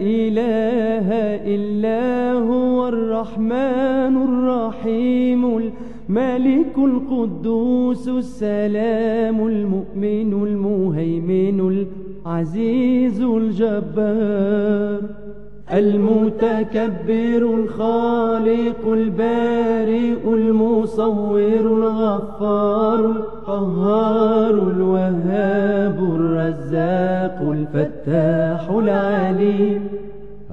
إله إلا هو الرحمن الرحيم الملك القدوس السلام المؤمن المهيمن العزيز الجبار. المتكبر الخالق البارئ المصور الغفار القهار الوهاب الرزاق الفتاح العليم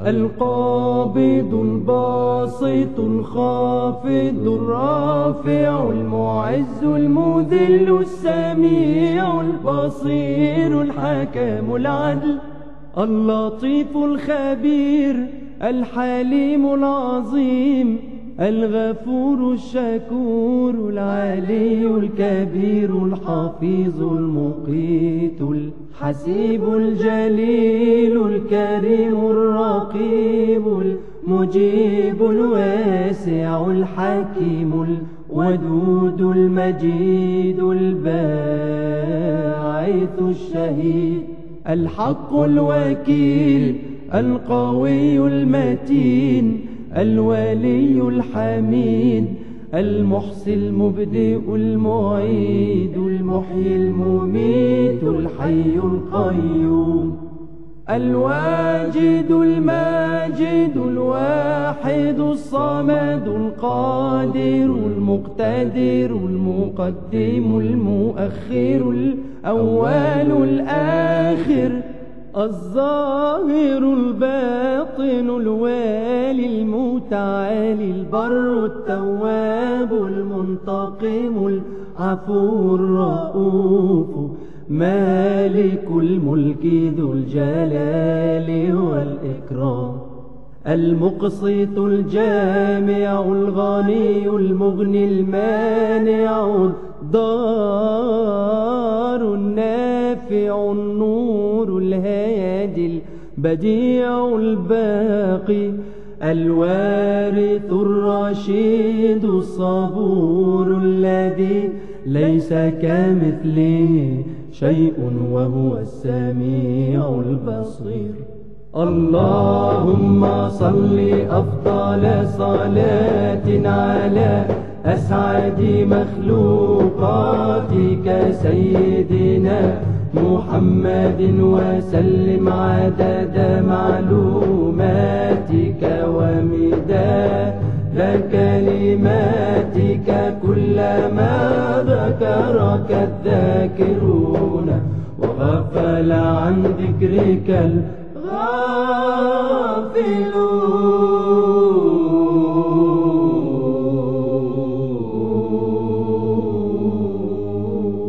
القابض الباسط الخافض الرافع المعز المذل السميع البصير الحكم العدل اللطيف الخبير الحليم العظيم الغفور الشكور العلي الكبير الحفيظ المقيت الحسيب الجليل الكريم الرقيب المجيب الواسع الحكيم الودود المجيد الباعث الشهيد. الحق الوكيل القوي المتين الولي الحميد المحصي المبدئ المعيد المحيي المميت الحي القيوم الواجد الماجد الواحد الصمد القادر المقتدر المقدم المؤخر الأول الآخر الظاهر الباطن الوالي المتعالي البر التواب المنتقم العفو الرؤوف مالك الملك ذو الجلال والإكرام المقسط الجامع الغني المغني المانع الضار. البديع الباقي الوارث الرشيد الصبور الذي ليس كمثله شيء وهو السميع البصير. اللهم صل أفضل صلاة على أسعد مخلوقاتك سيدنا محمد وسلم عدد معلوماتك ومداد كلماتك كلما ذكرك الذاكرون وغفل عن ذكرك الغافلون.